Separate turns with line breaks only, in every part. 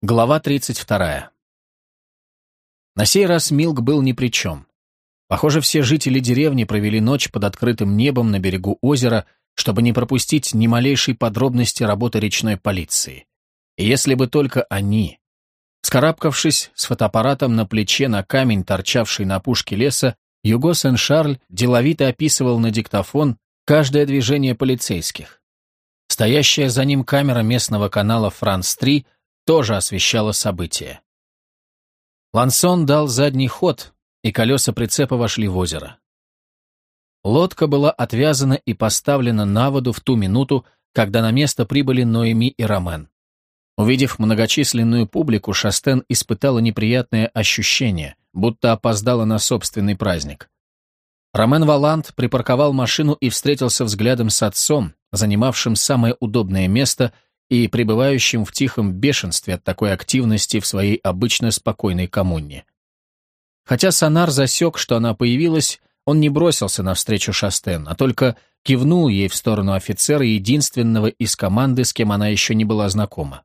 Глава 32. На сей раз Милк был ни при чем. Похоже, все жители деревни провели ночь под открытым небом на берегу озера, чтобы не пропустить ни малейшей подробности работы речной полиции. И если бы только они... Скарабкавшись с фотоаппаратом на плече на камень, торчавший на опушке леса, Юго Сен-Шарль деловито описывал на диктофон каждое движение полицейских. Стоящая за ним камера местного канала «Франс-3» тоже освещало событие. Лансон дал задний ход, и колеса прицепа вошли в озеро. Лодка была отвязана и поставлена на воду в ту минуту, когда на место прибыли Ноэми и Ромен. Увидев многочисленную публику, Шастен испытала неприятное ощущение, будто опоздала на собственный праздник. Ромен Валанд припарковал машину и встретился взглядом с отцом, занимавшим самое удобное место – и пребывающим в тихом бешенстве от такой активности в своей обычно спокойной коммуне. Хотя Сонар засек, что она появилась, он не бросился навстречу Шастен, а только кивнул ей в сторону офицера, единственного из команды, с кем она еще не была знакома.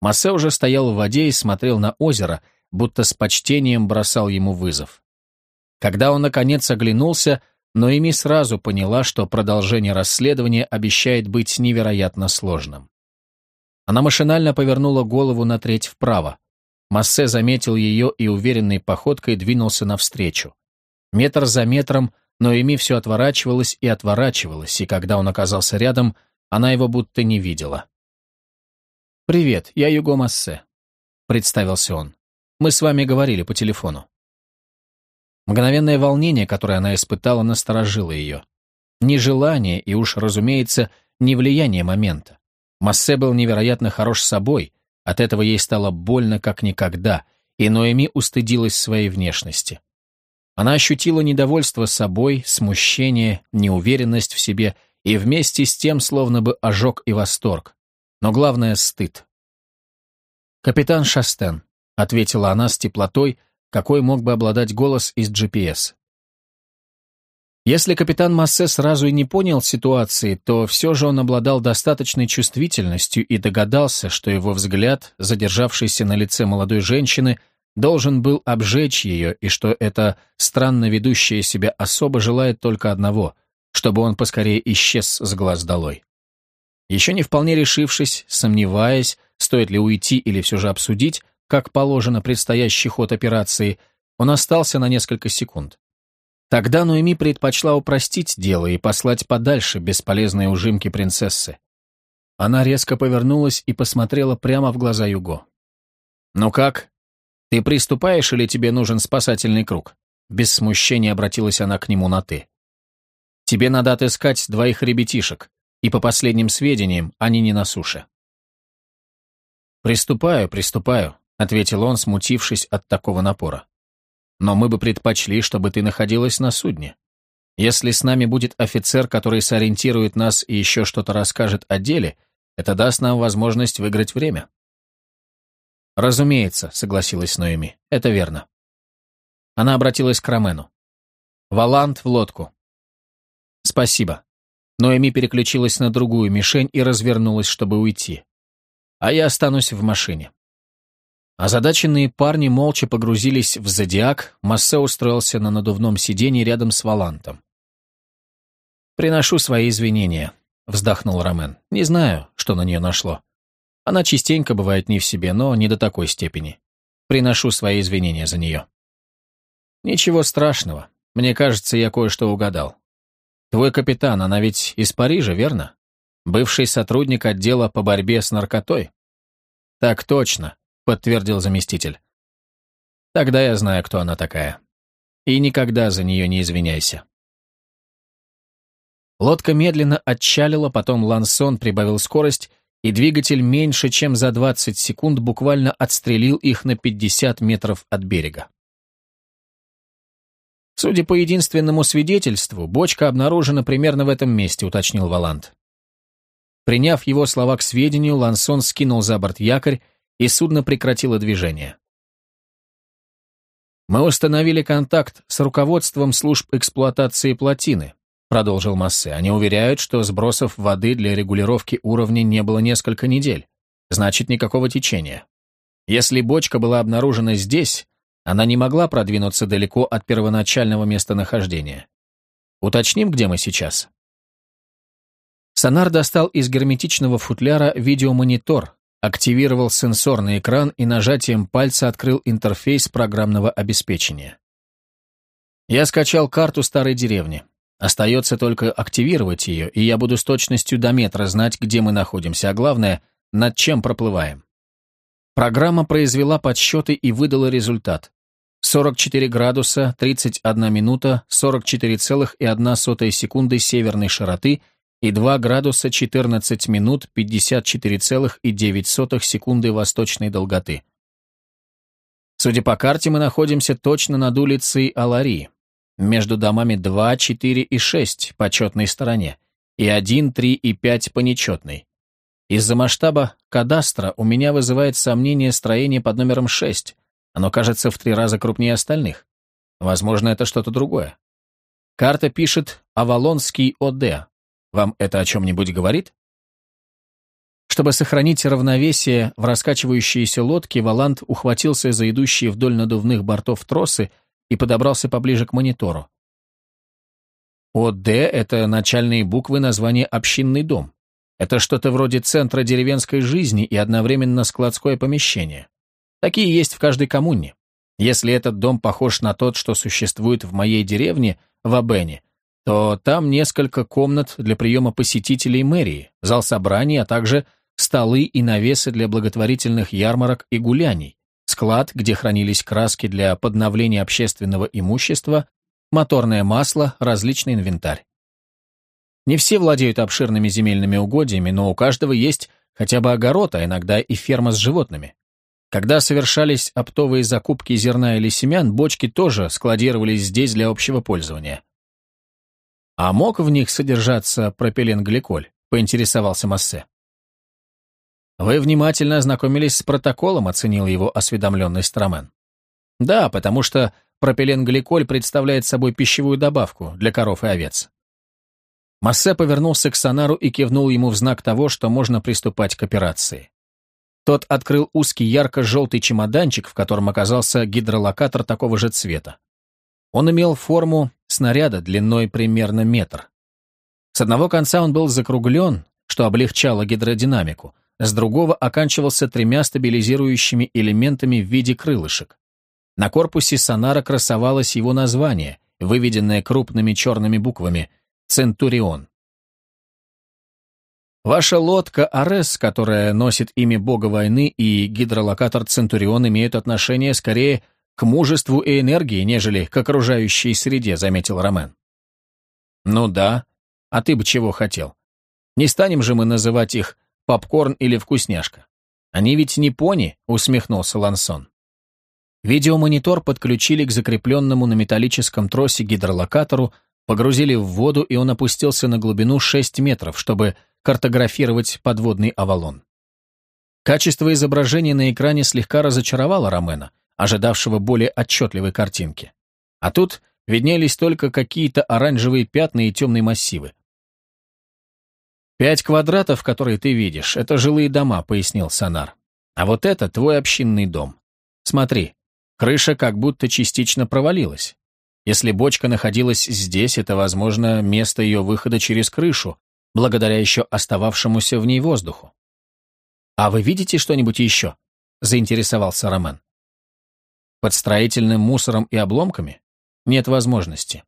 Массе уже стоял в воде и смотрел на озеро, будто с почтением бросал ему вызов. Когда он, наконец, оглянулся, Ноэми сразу поняла, что продолжение расследования обещает быть невероятно сложным. Она машинально повернула голову на треть вправо. Массе заметил ее и уверенной походкой двинулся навстречу. Метр за метром, но Эми все отворачивалась и отворачивалась, и когда он оказался рядом, она его будто не видела. «Привет, я Юго Массе», — представился он. «Мы с вами говорили по телефону». Мгновенное волнение, которое она испытала, насторожило ее. Не желание и уж, разумеется, не влияние момента. Массе был невероятно хорош собой, от этого ей стало больно как никогда, и Ноэми устыдилась своей внешности. Она ощутила недовольство собой, смущение, неуверенность в себе и вместе с тем словно бы ожог и восторг. Но главное — стыд. «Капитан Шастен», — ответила она с теплотой, какой мог бы обладать голос из GPS. Если капитан Массе сразу и не понял ситуации, то все же он обладал достаточной чувствительностью и догадался, что его взгляд, задержавшийся на лице молодой женщины, должен был обжечь ее, и что эта странно ведущая себя особа желает только одного, чтобы он поскорее исчез с глаз долой. Еще не вполне решившись, сомневаясь, стоит ли уйти или все же обсудить, как положено предстоящий ход операции, он остался на несколько секунд. Тогда Ноэми предпочла упростить дело и послать подальше бесполезные ужимки принцессы. Она резко повернулась и посмотрела прямо в глаза Юго. «Ну как? Ты приступаешь или тебе нужен спасательный круг?» Без смущения обратилась она к нему на «ты». «Тебе надо отыскать двоих ребятишек, и по последним сведениям они не на суше». «Приступаю, приступаю», — ответил он, смутившись от такого напора но мы бы предпочли, чтобы ты находилась на судне. Если с нами будет офицер, который сориентирует нас и еще что-то расскажет о деле, это даст нам возможность выиграть время». «Разумеется», — согласилась Ноэми, — «это верно». Она обратилась к Ромену. «Валант в лодку». «Спасибо». Ноэми переключилась на другую мишень и развернулась, чтобы уйти. «А я останусь в машине». Озадаченные парни молча погрузились в зодиак, Массе устроился на надувном сиденье рядом с Валантом. «Приношу свои извинения», — вздохнул Ромен. «Не знаю, что на нее нашло. Она частенько бывает не в себе, но не до такой степени. Приношу свои извинения за нее». «Ничего страшного. Мне кажется, я кое-что угадал. Твой капитан, она ведь из Парижа, верно? Бывший сотрудник отдела по борьбе с наркотой?» «Так точно подтвердил заместитель. Тогда я знаю, кто она такая. И никогда за нее не извиняйся. Лодка медленно отчалила, потом Лансон прибавил скорость, и двигатель меньше, чем за 20 секунд буквально отстрелил их на 50 метров от берега. Судя по единственному свидетельству, бочка обнаружена примерно в этом месте, уточнил Валант. Приняв его слова к сведению, Лансон скинул за борт якорь и судно прекратило движение. «Мы установили контакт с руководством служб эксплуатации плотины», продолжил Массе. «Они уверяют, что сбросов воды для регулировки уровня не было несколько недель. Значит, никакого течения. Если бочка была обнаружена здесь, она не могла продвинуться далеко от первоначального местонахождения. Уточним, где мы сейчас. Сонар достал из герметичного футляра видеомонитор, активировал сенсорный экран и нажатием пальца открыл интерфейс программного обеспечения. Я скачал карту старой деревни. Остается только активировать ее, и я буду с точностью до метра знать, где мы находимся, а главное, над чем проплываем. Программа произвела подсчеты и выдала результат. 44 градуса, 31 минута, 44,1 секунды северной широты и 2 градуса 14 минут 54,9 секунды восточной долготы. Судя по карте, мы находимся точно над улицей Алари, между домами 2, 4 и 6 по четной стороне и 1, 3 и 5 по нечетной. Из-за масштаба кадастра у меня вызывает сомнение строение под номером 6. Оно кажется в три раза крупнее остальных. Возможно, это что-то другое. Карта пишет «Авалонский ОД», вам это о чем-нибудь говорит? Чтобы сохранить равновесие в раскачивающейся лодке, Валант ухватился за идущие вдоль надувных бортов тросы и подобрался поближе к монитору. ОД — это начальные буквы названия «Общинный дом». Это что-то вроде центра деревенской жизни и одновременно складское помещение. Такие есть в каждой коммуне. Если этот дом похож на тот, что существует в моей деревне, в Абене, то там несколько комнат для приема посетителей мэрии, зал собраний, а также столы и навесы для благотворительных ярмарок и гуляний, склад, где хранились краски для подновления общественного имущества, моторное масло, различный инвентарь. Не все владеют обширными земельными угодьями, но у каждого есть хотя бы огород, а иногда и ферма с животными. Когда совершались оптовые закупки зерна или семян, бочки тоже складировались здесь для общего пользования. «А мог в них содержаться пропиленгликоль?» — поинтересовался Массе. «Вы внимательно ознакомились с протоколом», — оценил его осведомленный Страмен. «Да, потому что пропиленгликоль представляет собой пищевую добавку для коров и овец». Массе повернулся к Сонару и кивнул ему в знак того, что можно приступать к операции. Тот открыл узкий ярко-желтый чемоданчик, в котором оказался гидролокатор такого же цвета. Он имел форму снаряда длиной примерно метр. С одного конца он был закруглен, что облегчало гидродинамику, с другого оканчивался тремя стабилизирующими элементами в виде крылышек. На корпусе сонара красовалось его название, выведенное крупными черными буквами «Центурион». Ваша лодка «Арес», которая носит имя бога войны, и гидролокатор «Центурион» имеют отношение скорее к мужеству и энергии, нежели к окружающей среде», — заметил Ромен. «Ну да. А ты бы чего хотел? Не станем же мы называть их попкорн или вкусняшка. Они ведь не пони», — усмехнулся Лансон. Видеомонитор подключили к закрепленному на металлическом тросе гидролокатору, погрузили в воду, и он опустился на глубину 6 метров, чтобы картографировать подводный Авалон. Качество изображения на экране слегка разочаровало Ромена, ожидавшего более отчетливой картинки. А тут виднелись только какие-то оранжевые пятна и темные массивы. «Пять квадратов, которые ты видишь, это жилые дома», — пояснил Сонар. «А вот это твой общинный дом. Смотри, крыша как будто частично провалилась. Если бочка находилась здесь, это, возможно, место ее выхода через крышу, благодаря еще остававшемуся в ней воздуху. «А вы видите что-нибудь еще?» — заинтересовался Роман. Под строительным мусором и обломками? Нет возможности.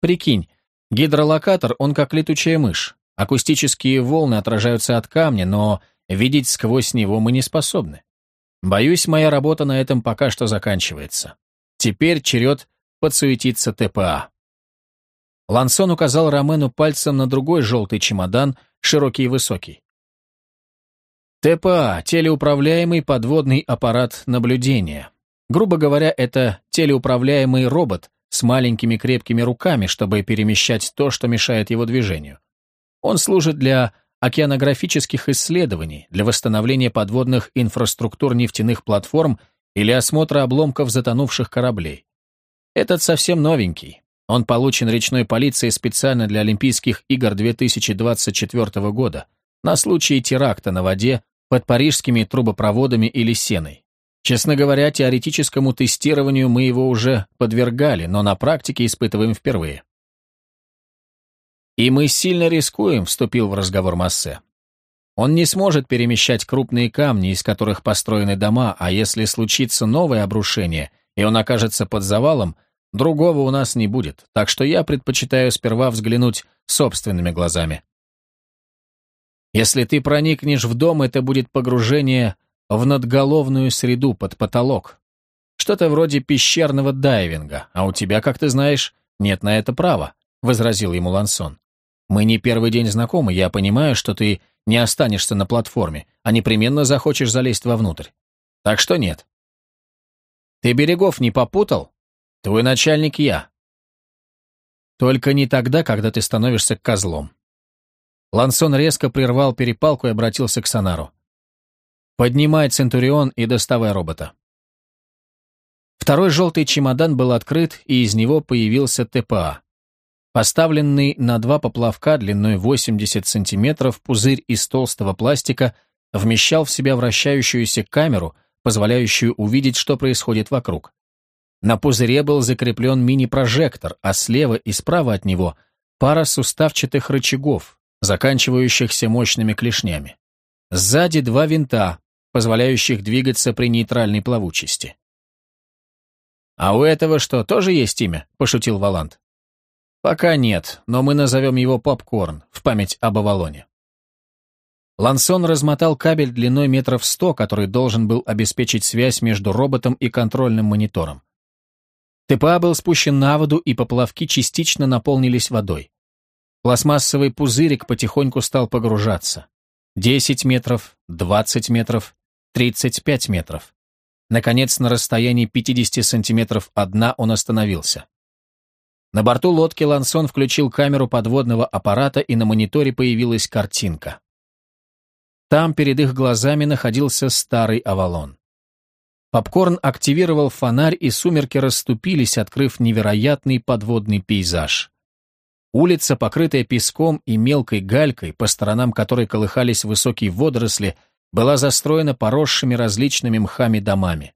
Прикинь, гидролокатор, он как летучая мышь. Акустические волны отражаются от камня, но видеть сквозь него мы не способны. Боюсь, моя работа на этом пока что заканчивается. Теперь черед подсуетиться ТПА. Лансон указал Ромену пальцем на другой желтый чемодан, широкий и высокий. ТПА – телеуправляемый подводный аппарат наблюдения. Грубо говоря, это телеуправляемый робот с маленькими крепкими руками, чтобы перемещать то, что мешает его движению. Он служит для океанографических исследований, для восстановления подводных инфраструктур нефтяных платформ или осмотра обломков затонувших кораблей. Этот совсем новенький. Он получен речной полицией специально для Олимпийских игр 2024 года на случай теракта на воде под парижскими трубопроводами или сеной. Честно говоря, теоретическому тестированию мы его уже подвергали, но на практике испытываем впервые. «И мы сильно рискуем», — вступил в разговор Массе. «Он не сможет перемещать крупные камни, из которых построены дома, а если случится новое обрушение, и он окажется под завалом, другого у нас не будет, так что я предпочитаю сперва взглянуть собственными глазами». «Если ты проникнешь в дом, это будет погружение в надголовную среду под потолок. Что-то вроде пещерного дайвинга, а у тебя, как ты знаешь, нет на это права», — возразил ему Лансон. «Мы не первый день знакомы, я понимаю, что ты не останешься на платформе, а непременно захочешь залезть вовнутрь. Так что нет». «Ты берегов не попутал? Твой начальник я». «Только не тогда, когда ты становишься козлом». Лансон резко прервал перепалку и обратился к Сонару. «Поднимай Центурион и доставай робота». Второй желтый чемодан был открыт, и из него появился ТПА. Поставленный на два поплавка длиной 80 сантиметров пузырь из толстого пластика вмещал в себя вращающуюся камеру, позволяющую увидеть, что происходит вокруг. На пузыре был закреплен мини-прожектор, а слева и справа от него пара суставчатых рычагов, заканчивающихся мощными клешнями. Сзади два винта, позволяющих двигаться при нейтральной плавучести. «А у этого что, тоже есть имя?» – пошутил Валант. «Пока нет, но мы назовем его Попкорн, в память об Авалоне». Лансон размотал кабель длиной метров сто, который должен был обеспечить связь между роботом и контрольным монитором. ТПА был спущен на воду, и поплавки частично наполнились водой. Пластмассовый пузырик потихоньку стал погружаться. 10 метров, 20 метров, 35 метров. Наконец, на расстоянии 50 сантиметров от дна он остановился. На борту лодки Лансон включил камеру подводного аппарата, и на мониторе появилась картинка. Там перед их глазами находился старый Авалон. Попкорн активировал фонарь, и сумерки расступились, открыв невероятный подводный пейзаж. Улица, покрытая песком и мелкой галькой, по сторонам которой колыхались высокие водоросли, была застроена поросшими различными мхами домами.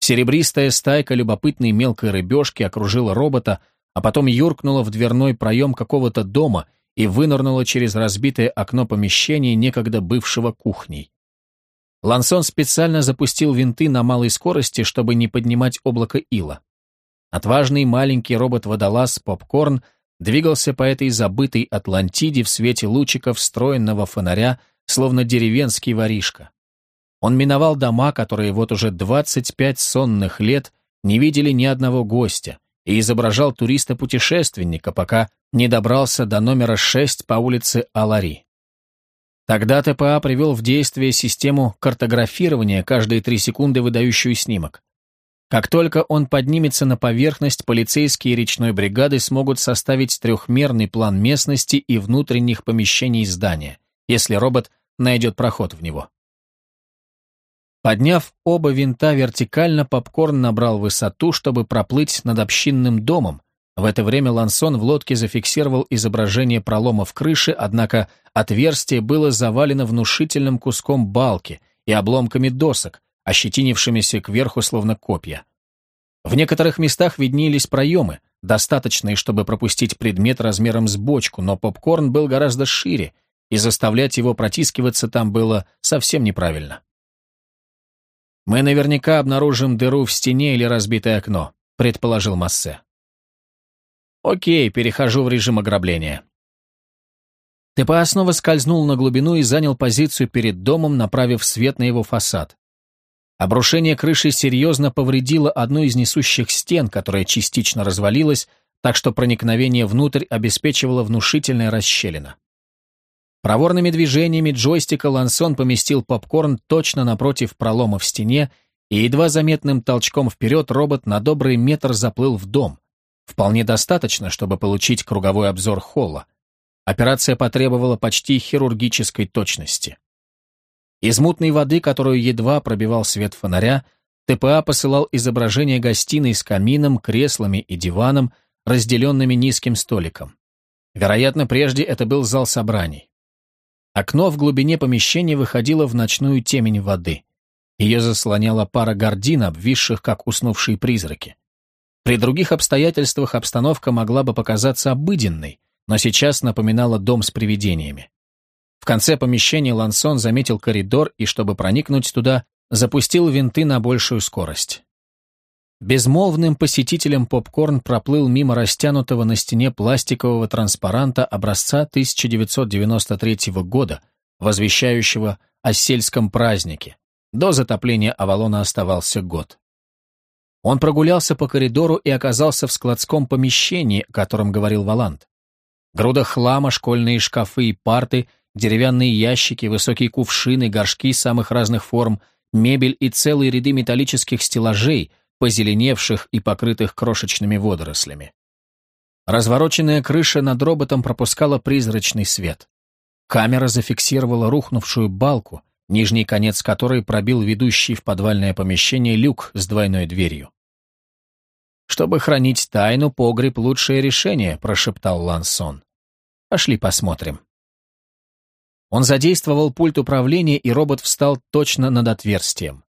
Серебристая стайка любопытной мелкой рыбешки окружила робота, а потом юркнула в дверной проем какого-то дома и вынырнула через разбитое окно помещения, некогда бывшего кухней. Лансон специально запустил винты на малой скорости, чтобы не поднимать облако ила. Отважный маленький робот-водолаз Попкорн двигался по этой забытой Атлантиде в свете лучиков встроенного фонаря, словно деревенский воришка. Он миновал дома, которые вот уже 25 сонных лет не видели ни одного гостя, и изображал туриста-путешественника, пока не добрался до номера 6 по улице Алари. Тогда ТПА привел в действие систему картографирования, каждые три секунды выдающую снимок. Как только он поднимется на поверхность, полицейские речной бригады смогут составить трехмерный план местности и внутренних помещений здания, если робот найдет проход в него. Подняв оба винта вертикально, попкорн набрал высоту, чтобы проплыть над общинным домом. В это время Лансон в лодке зафиксировал изображение пролома в крыше, однако отверстие было завалено внушительным куском балки и обломками досок, ощетинившимися кверху словно копья. В некоторых местах виднелись проемы, достаточные, чтобы пропустить предмет размером с бочку, но попкорн был гораздо шире, и заставлять его протискиваться там было совсем неправильно. «Мы наверняка обнаружим дыру в стене или разбитое окно», — предположил Массе. «Окей, перехожу в режим ограбления». ТПА снова скользнул на глубину и занял позицию перед домом, направив свет на его фасад. Обрушение крыши серьезно повредило одну из несущих стен, которая частично развалилась, так что проникновение внутрь обеспечивала внушительная расщелина. Проворными движениями джойстика Лансон поместил попкорн точно напротив пролома в стене, и едва заметным толчком вперед робот на добрый метр заплыл в дом. Вполне достаточно, чтобы получить круговой обзор холла. Операция потребовала почти хирургической точности. Из мутной воды, которую едва пробивал свет фонаря, ТПА посылал изображение гостиной с камином, креслами и диваном, разделенными низким столиком. Вероятно, прежде это был зал собраний. Окно в глубине помещения выходило в ночную темень воды. Ее заслоняла пара гордин, обвисших, как уснувшие призраки. При других обстоятельствах обстановка могла бы показаться обыденной, но сейчас напоминала дом с привидениями. В конце помещения Лансон заметил коридор и, чтобы проникнуть туда, запустил винты на большую скорость. Безмолвным посетителем попкорн проплыл мимо растянутого на стене пластикового транспаранта образца 1993 года, возвещающего о сельском празднике. До затопления Авалона оставался год. Он прогулялся по коридору и оказался в складском помещении, о котором говорил Валант. Груда хлама, школьные шкафы и парты, деревянные ящики, высокие кувшины, горшки самых разных форм, мебель и целые ряды металлических стеллажей, позеленевших и покрытых крошечными водорослями. Развороченная крыша над роботом пропускала призрачный свет. Камера зафиксировала рухнувшую балку, нижний конец которой пробил ведущий в подвальное помещение люк с двойной дверью. «Чтобы хранить тайну, погреб — лучшее решение», — прошептал Лансон. «Пошли посмотрим». Он задействовал пульт управления, и робот встал точно над отверстием.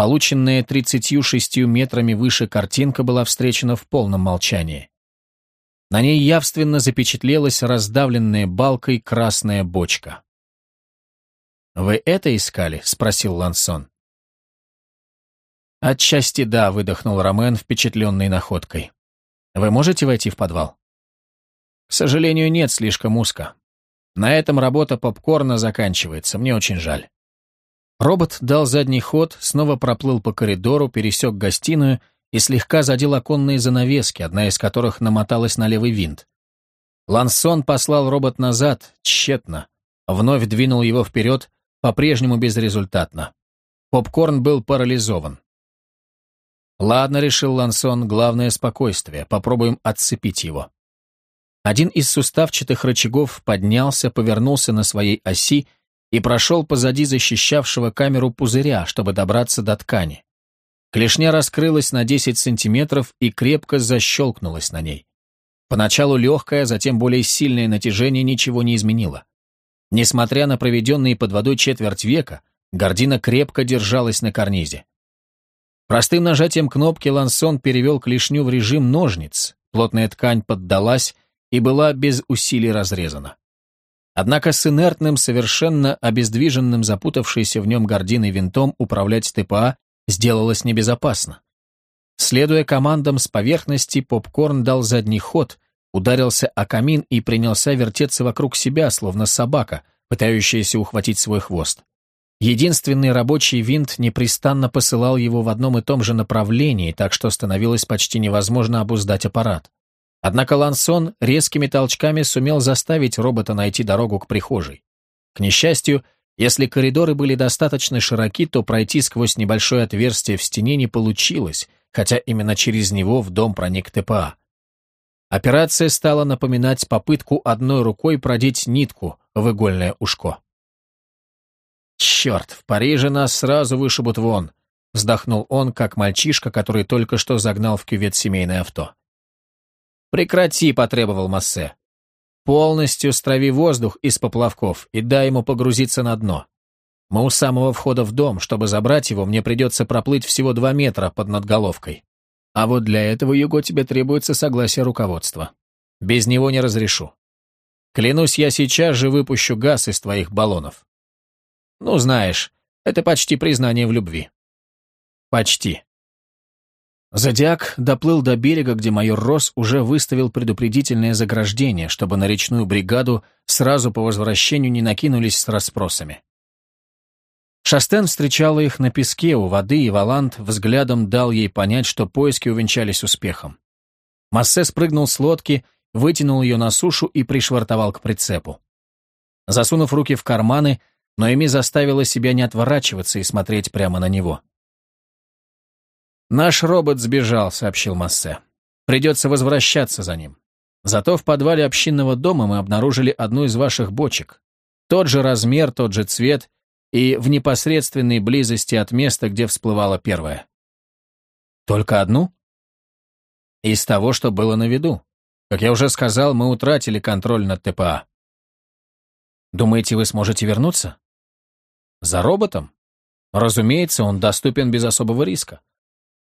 Полученная 36 метрами выше картинка была встречена в полном молчании. На ней явственно запечатлелась раздавленная балкой красная бочка. «Вы это искали?» — спросил Лансон. «Отчасти да», — выдохнул Ромен, впечатленный находкой. «Вы можете войти в подвал?» «К сожалению, нет, слишком узко. На этом работа попкорна заканчивается, мне очень жаль». Робот дал задний ход, снова проплыл по коридору, пересек гостиную и слегка задел оконные занавески, одна из которых намоталась на левый винт. Лансон послал робот назад, тщетно, вновь двинул его вперед, по-прежнему безрезультатно. Попкорн был парализован. «Ладно», — решил Лансон, — «главное спокойствие, попробуем отцепить его». Один из суставчатых рычагов поднялся, повернулся на своей оси и прошел позади защищавшего камеру пузыря, чтобы добраться до ткани. Клешня раскрылась на 10 сантиметров и крепко защелкнулась на ней. Поначалу легкое, затем более сильное натяжение ничего не изменило. Несмотря на проведенные под водой четверть века, гордина крепко держалась на карнизе. Простым нажатием кнопки Лансон перевел клешню в режим ножниц, плотная ткань поддалась и была без усилий разрезана. Однако с инертным, совершенно обездвиженным, запутавшейся в нем гординой винтом управлять ТПА сделалось небезопасно. Следуя командам с поверхности, попкорн дал задний ход, ударился о камин и принялся вертеться вокруг себя, словно собака, пытающаяся ухватить свой хвост. Единственный рабочий винт непрестанно посылал его в одном и том же направлении, так что становилось почти невозможно обуздать аппарат. Однако Лансон резкими толчками сумел заставить робота найти дорогу к прихожей. К несчастью, если коридоры были достаточно широки, то пройти сквозь небольшое отверстие в стене не получилось, хотя именно через него в дом проник ТПА. Операция стала напоминать попытку одной рукой продеть нитку в игольное ушко. «Черт, в Париже нас сразу вышибут вон», — вздохнул он, как мальчишка, который только что загнал в кювет семейное авто. «Прекрати», — потребовал Массе. «Полностью страви воздух из поплавков и дай ему погрузиться на дно. Мы у самого входа в дом, чтобы забрать его, мне придется проплыть всего два метра под надголовкой. А вот для этого, Юго, тебе требуется согласие руководства. Без него не разрешу. Клянусь, я сейчас же выпущу газ из твоих баллонов. Ну, знаешь, это почти признание в любви. Почти. Зодиак доплыл до берега, где майор Росс уже выставил предупредительное заграждение, чтобы на речную бригаду сразу по возвращению не накинулись с расспросами. Шастен встречала их на песке у воды, и Валант взглядом дал ей понять, что поиски увенчались успехом. Массе спрыгнул с лодки, вытянул ее на сушу и пришвартовал к прицепу. Засунув руки в карманы, Ноэми заставила себя не отворачиваться и смотреть прямо на него. «Наш робот сбежал», — сообщил Массе. «Придется возвращаться за ним. Зато в подвале общинного дома мы обнаружили одну из ваших бочек. Тот же размер, тот же цвет и в непосредственной близости от места, где всплывала первая». «Только одну?» «Из того, что было на виду. Как я уже сказал, мы утратили контроль над ТПА». «Думаете, вы сможете вернуться?» «За роботом?» Разумеется, он доступен без особого риска.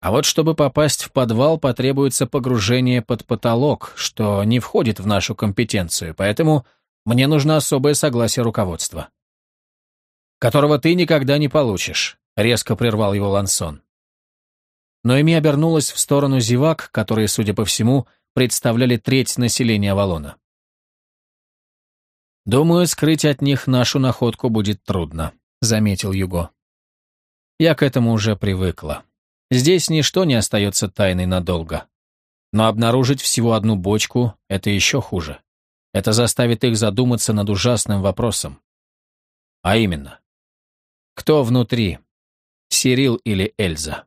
А вот чтобы попасть в подвал, потребуется погружение под потолок, что не входит в нашу компетенцию, поэтому мне нужно особое согласие руководства. Которого ты никогда не получишь, резко прервал его Лансон. Ноэми обернулась в сторону зевак, которые, судя по всему, представляли треть населения Авалона. «Думаю, скрыть от них нашу находку будет трудно», — заметил Юго. «Я к этому уже привыкла. Здесь ничто не остается тайной надолго. Но обнаружить всего одну бочку — это еще хуже. Это заставит их задуматься над ужасным вопросом. А именно, кто внутри, Сирил или Эльза?